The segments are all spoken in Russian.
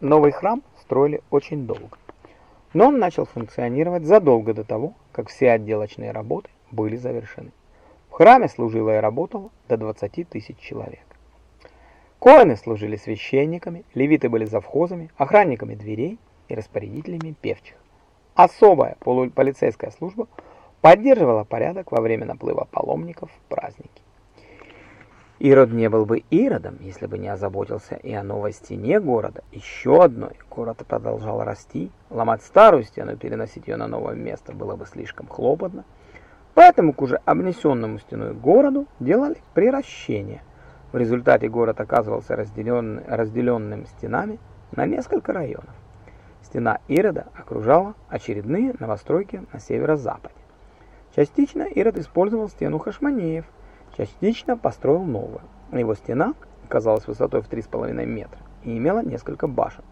Новый храм строили очень долго, но он начал функционировать задолго до того, как все отделочные работы были завершены. В храме служило и работало до 20 тысяч человек. Коины служили священниками, левиты были завхозами, охранниками дверей и распорядителями певчих. Особая полицейская служба поддерживала порядок во время наплыва паломников в праздники. Ирод не был бы Иродом, если бы не озаботился и о новой стене города, еще одной. Город продолжал расти, ломать старую стену и переносить ее на новое место было бы слишком хлопотно. Поэтому к уже обнесенному стеной городу делали приращение. В результате город оказывался разделен, разделенным стенами на несколько районов. Стена Ирода окружала очередные новостройки на северо-западе. Частично Ирод использовал стену Хашманеев, частично построил новую. Его стена казалась высотой в 3,5 метра и имела несколько башен.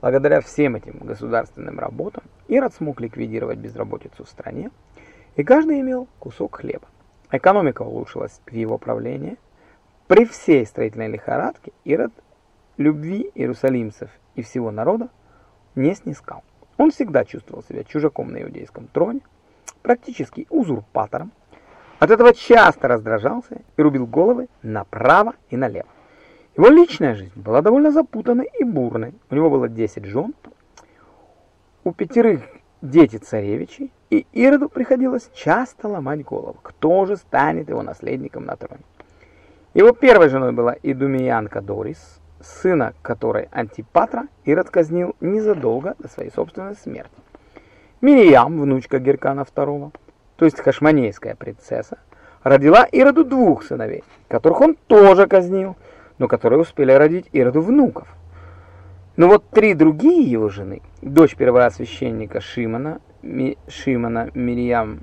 Благодаря всем этим государственным работам Ирод смог ликвидировать безработицу в стране, и каждый имел кусок хлеба. Экономика улучшилась в его правлении. При всей строительной лихорадке Ирод любви иерусалимцев и всего народа не снискал. Он всегда чувствовал себя чужаком на иудейском троне, практически узурпатором, от этого часто раздражался и рубил головы направо и налево. Его личная жизнь была довольно запутанной и бурной. У него было 10 жен, у пятерых дети царевичи, и Ироду приходилось часто ломать голову, кто же станет его наследником на троне. Его первой женой была Идумиянка Дорис, сына которой Антипатра Ирод казнил незадолго до своей собственной смерти. Мириам, внучка Геркана II, то есть хашманейская принцесса, родила Ироду двух сыновей, которых он тоже казнил, но которые успели родить Ироду внуков. Но вот три другие его жены, дочь первосвященника Шимона, Ми, Шимона Мирьям,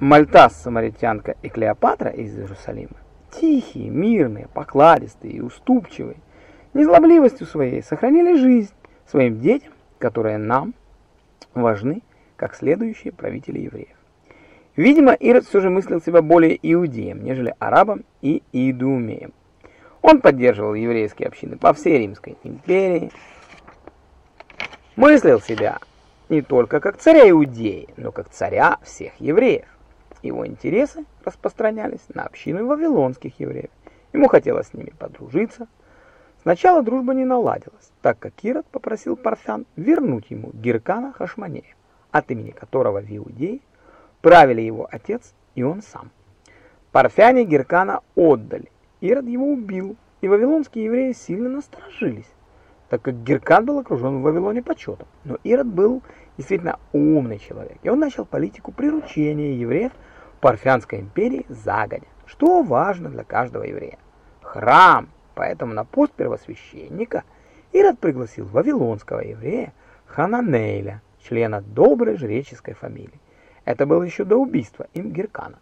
Мальтас, самаритянка и Клеопатра из Иерусалима, тихие, мирные, покладистые и уступчивые, незлобливостью своей сохранили жизнь своим детям, которые нам важны, как следующие правители евреев. Видимо, Ирод все же мыслил себя более иудеем, нежели арабом и идумеем. Он поддерживал еврейские общины по всей Римской империи, мыслил себя не только как царя Иудеи, но как царя всех евреев. Его интересы распространялись на общину вавилонских евреев. Ему хотелось с ними подружиться. Сначала дружба не наладилась, так как Ирод попросил Парфян вернуть ему Гиркана Хашманея, от имени которого в Иудее правили его отец и он сам. Парфяне Геркана отдали, Ирод его убил, и вавилонские евреи сильно насторожились, так как Геркан был окружен в Вавилоне почетом. Но Ирод был действительно умный человек, и он начал политику приручения евреев Парфянской империи загодя, что важно для каждого еврея. Храм, поэтому на пост первосвященника Ирод пригласил вавилонского еврея Хананейля, члена доброй жреческой фамилии. Это было еще до убийства им Геркана.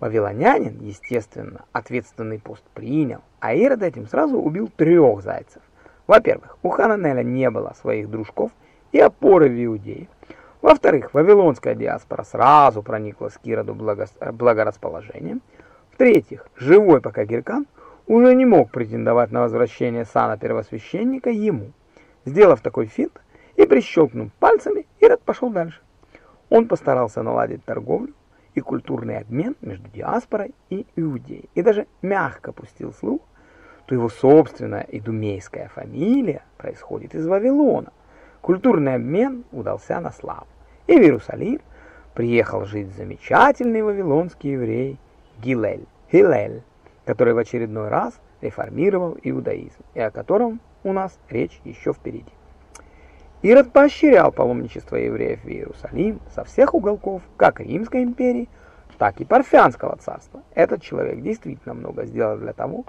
Вавилонянин, естественно, ответственный пост принял, а Ирод этим сразу убил трех зайцев. Во-первых, у Хананеля не было своих дружков и опоры в Иудее. Во-вторых, вавилонская диаспора сразу проникла к Ироду благо... благорасположением. В-третьих, живой пока Геркан уже не мог претендовать на возвращение сана первосвященника ему. Сделав такой финт и прищелкнув пальцами, Ирод пошел дальше. Он постарался наладить торговлю и культурный обмен между диаспорой и Иудеей, и даже мягко пустил слух, что его собственная идумейская фамилия происходит из Вавилона. Культурный обмен удался на славу, и в Иерусалим приехал жить замечательный вавилонский еврей Гилель, Хилель, который в очередной раз реформировал иудаизм, и о котором у нас речь еще впереди. Ирод поощрял паломничество евреев в Иерусалим со всех уголков, как Римской империи, так и Парфянского царства. Этот человек действительно много сделал для того,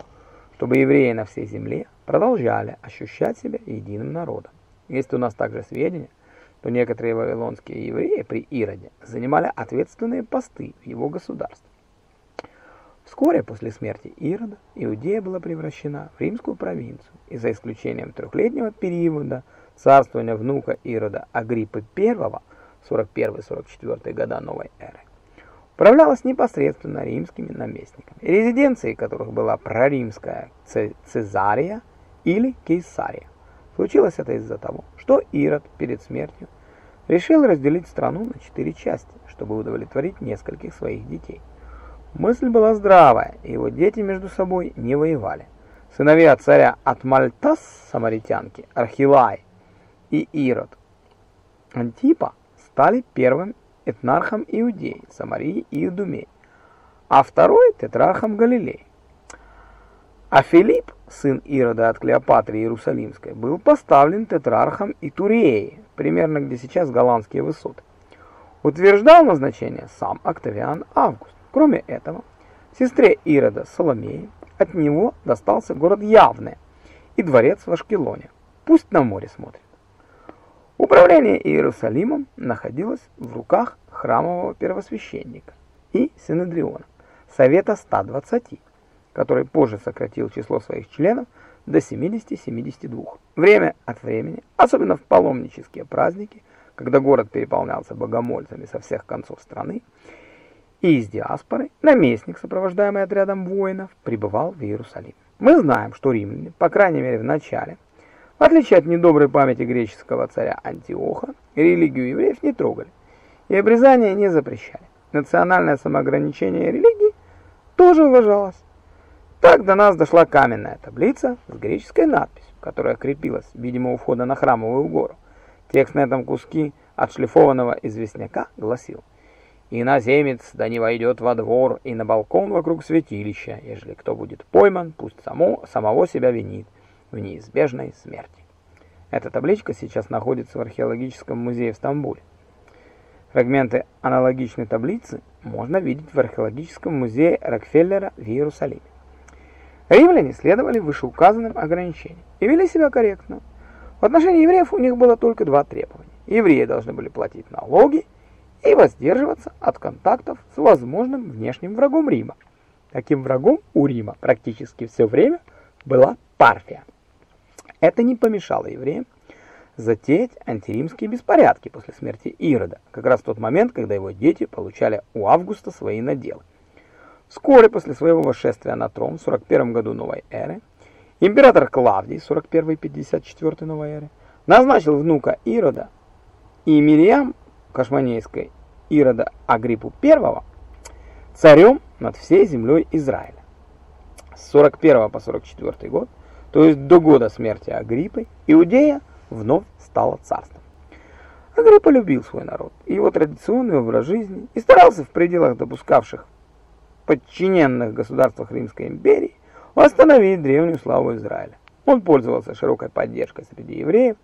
чтобы евреи на всей земле продолжали ощущать себя единым народом. Есть у нас также сведения, что некоторые вавилонские евреи при Ироде занимали ответственные посты в его государстве. Вскоре после смерти Ирода Иудея была превращена в римскую провинцию, и за исключением трехлетнего периода – царствования внука Ирода Агриппы I 41-44 года новой эры управлялась непосредственно римскими наместниками, резиденцией которых была проримская Цезария или Кейсария. Случилось это из-за того, что Ирод перед смертью решил разделить страну на четыре части, чтобы удовлетворить нескольких своих детей. Мысль была здравая, и его дети между собой не воевали. Сыновья царя Атмальтас, самаритянки, Архилай и Ирод Антипа стали первым этнархом Иудеи, Самарии и Идумеи, а второй тетрархом Галилеи. А Филипп, сын Ирода от Клеопатры Иерусалимской, был поставлен тетрархом Итуреи, примерно где сейчас голландские высоты. Утверждал назначение сам Октавиан Август. Кроме этого, сестре Ирода Соломеи от него достался город Явное и дворец в Ашкелоне. Пусть на море смотрит. Управление Иерусалимом находилось в руках храмового первосвященника и Синедриона, Совета 120, который позже сократил число своих членов до 70-72. Время от времени, особенно в паломнические праздники, когда город переполнялся богомольцами со всех концов страны, и из диаспоры наместник, сопровождаемый отрядом воинов, прибывал в Иерусалим. Мы знаем, что римляне, по крайней мере в начале, в отличие от недоброй памяти греческого царя Антиоха, религию евреев не трогали и обрезание не запрещали. Национальное самоограничение религии тоже уважалось. Так до нас дошла каменная таблица с греческой надписью, которая крепилась, видимо, у входа на храмовую гору. Текст на этом куске отшлифованного известняка гласил «Иноземец да не войдет во двор и на балкон вокруг святилища, ежели кто будет пойман, пусть само, самого себя винит» в неизбежной смерти. Эта табличка сейчас находится в археологическом музее в Стамбуле. Фрагменты аналогичной таблицы можно видеть в археологическом музее Рокфеллера в Иерусалиме. Римляне следовали вышеуказанным ограничениям и вели себя корректно. В отношении евреев у них было только два требования. Евреи должны были платить налоги и воздерживаться от контактов с возможным внешним врагом Рима. Таким врагом у Рима практически все время была Парфия. Это не помешало евреям затеять антиримские беспорядки после смерти Ирода, как раз в тот момент, когда его дети получали у Августа свои наделы. Вскоре после своего восшествия на трон в 41 году новой эры, император Клавдий, 41-54 новой эры, назначил внука Ирода и Мириам Кашманейской Ирода Агриппу I царем над всей землей Израиля. С 41 по 44 год то есть до года смерти Агриппы, Иудея вновь стала царством. Агриппа любил свой народ и его традиционный образ жизни и старался в пределах допускавших подчиненных государствах Римской империи восстановить древнюю славу Израиля. Он пользовался широкой поддержкой среди евреев,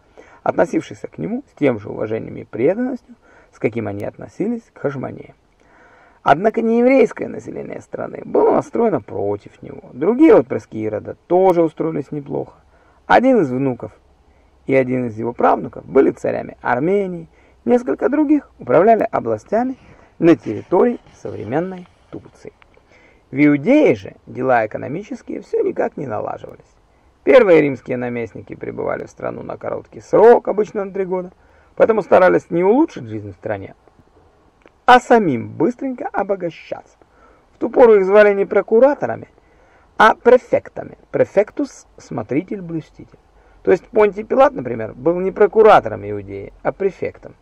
относившихся к нему с тем же уважением и преданностью, с каким они относились к Хашманеям. Однако нееврейское население страны было настроено против него. Другие отпрыски Ирода тоже устроились неплохо. Один из внуков и один из его правнуков были царями Армении, несколько других управляли областями на территории современной Турции. В Иудее же дела экономические все никак не налаживались. Первые римские наместники пребывали в страну на короткий срок, обычно на три года, поэтому старались не улучшить жизнь в стране, а самим быстренько обогащаться. В ту пору их звали не прокураторами, а префектами. Префектус – смотритель-блюститель. То есть Понтий Пилат, например, был не прокуратором Иудеи, а префектом.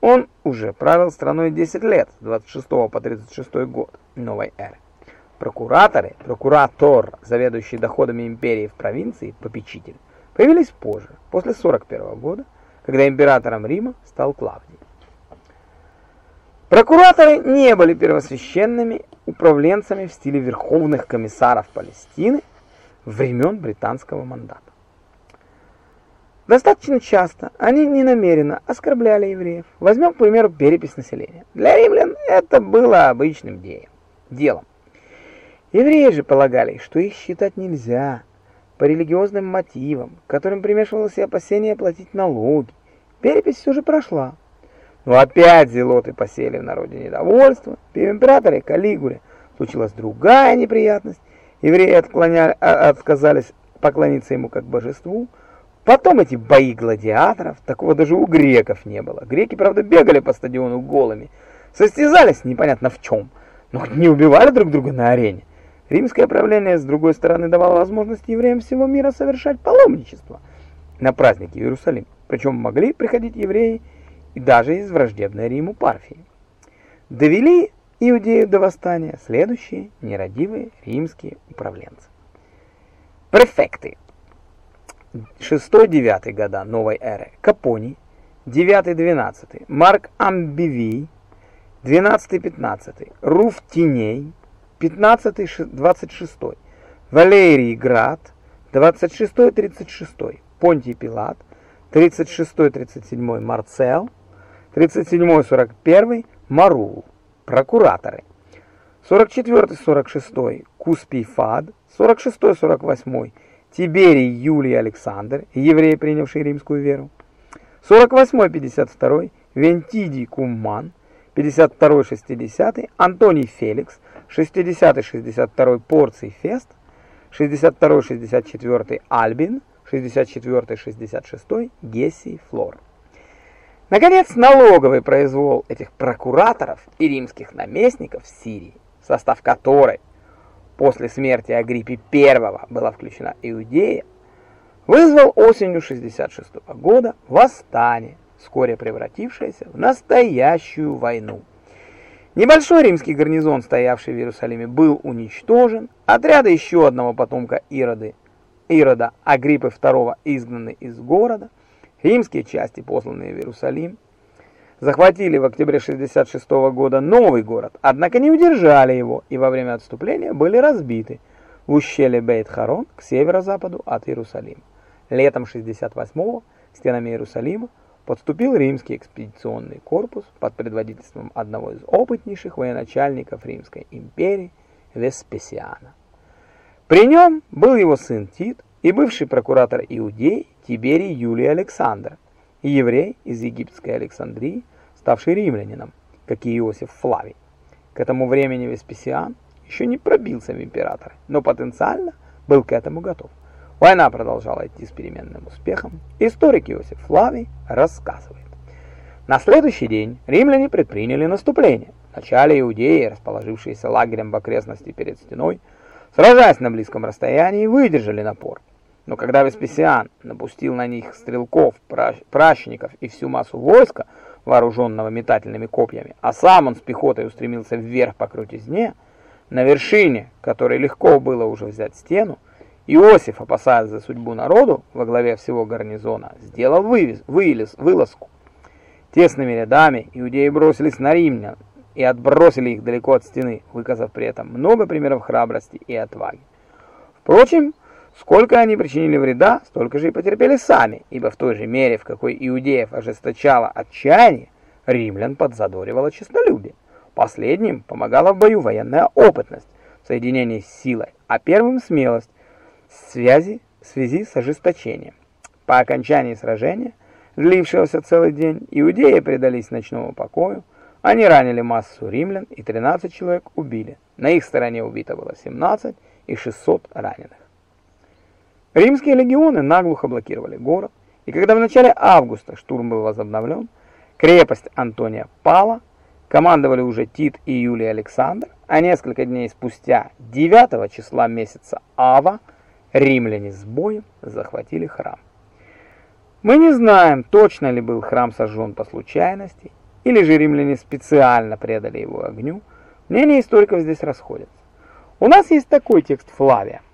Он уже правил страной 10 лет, с 26 по 36 год новой эры. Прокураторы, прокуратор, заведующий доходами империи в провинции, попечитель, появились позже, после 41 года, когда императором Рима стал Клавдий. Прокураторы не были первосвященными управленцами в стиле верховных комиссаров Палестины времен британского мандата. Достаточно часто они ненамеренно оскорбляли евреев. Возьмем, к примеру, перепись населения. Для римлян это было обычным делом. Евреи же полагали, что их считать нельзя по религиозным мотивам, к которым примешивалось и опасение платить налоги. Перепись все же прошла. Но опять зелоты посели в народе недовольство. При императоре Калигуле случилась другая неприятность. Евреи отклоняли, а, отказались поклониться ему как божеству. Потом эти бои гладиаторов, такого даже у греков не было. Греки, правда, бегали по стадиону голыми, состязались непонятно в чем, но не убивали друг друга на арене. Римское правление, с другой стороны, давало возможность евреям всего мира совершать паломничество. на праздники в Иерусалим. Причем могли приходить евреи и даже из враждебной Риму Парфии. Довели иудеев до восстания следующие нерадивые римские управленцы. Префекты. 6-9 года новой эры. Капоний. 9-12. Марк Амбивий. 12-15. Руф Тиней. 15-26. Валерий Град. 26-36. Понтий Пилат. 36-37. Марцел. 37-41. Марул. Прокураторы. 44-46. Куспий Фад. 46-48. Тиберий Юлий Александр, еврей, принявший римскую веру. 48-52. Вентидий Кумман. 52-60. Антоний Феликс. 60-62. Порций Фест. 62-64. Альбин. 64-66. Гессий Флор. Наконец, налоговый произвол этих прокураторов и римских наместников в Сирии, в состав которой после смерти Агриппи I была включена Иудея, вызвал осенью 66 -го года восстание, вскоре превратившееся в настоящую войну. Небольшой римский гарнизон, стоявший в Иерусалиме, был уничтожен, отряды еще одного потомка Ироды, Ирода Агриппы II изгнаны из города, Римские части, посланные в Иерусалим, захватили в октябре 66 года новый город, однако не удержали его и во время отступления были разбиты в ущелье Бейт-Харон к северо-западу от Иерусалима. Летом 68-го к стенам Иерусалима подступил римский экспедиционный корпус под предводительством одного из опытнейших военачальников Римской империи Веспесиана. При нем был его сын Тит и бывший прокуратор Иудеи Тиберий Юлий Александр, и еврей из египетской Александрии, ставший римлянином, как и Иосиф Флавий. К этому времени Веспасиан еще не пробился в императоры, но потенциально был к этому готов. Война продолжала идти с переменным успехом. Историк Иосиф Флавий рассказывает. На следующий день римляне предприняли наступление. Вначале иудеи, расположившиеся лагерем в окрестности перед стеной, сражаясь на близком расстоянии, выдержали напор. Но когда Веспасиан напустил на них стрелков, пращников и всю массу войска, вооруженного метательными копьями, а сам он с пехотой устремился вверх по крутизне, на вершине, которой легко было уже взять стену, Иосиф, опасаясь за судьбу народу во главе всего гарнизона, сделал вывез, вылез, вылазку. Тесными рядами иудеи бросились на римлян и отбросили их далеко от стены, выказав при этом много примеров храбрости и отваги. Впрочем, Сколько они причинили вреда, столько же и потерпели сами, ибо в той же мере, в какой иудеев ожесточало отчаяние, римлян подзадоривало честолюбие. Последним помогала в бою военная опытность в соединении с силой, а первым смелость в связи, в связи с ожесточением. По окончании сражения, длившегося целый день, иудеи предались ночному покою, они ранили массу римлян и 13 человек убили. На их стороне убито было 17 и 600 раненых. Римские легионы наглухо блокировали город, и когда в начале августа штурм был возобновлен, крепость Антония пала, командовали уже Тит и Юлий Александр, а несколько дней спустя, 9 числа месяца Ава, римляне с боем захватили храм. Мы не знаем, точно ли был храм сожжен по случайности, или же римляне специально предали его огню, мнения историков здесь расходятся. У нас есть такой текст Флавия –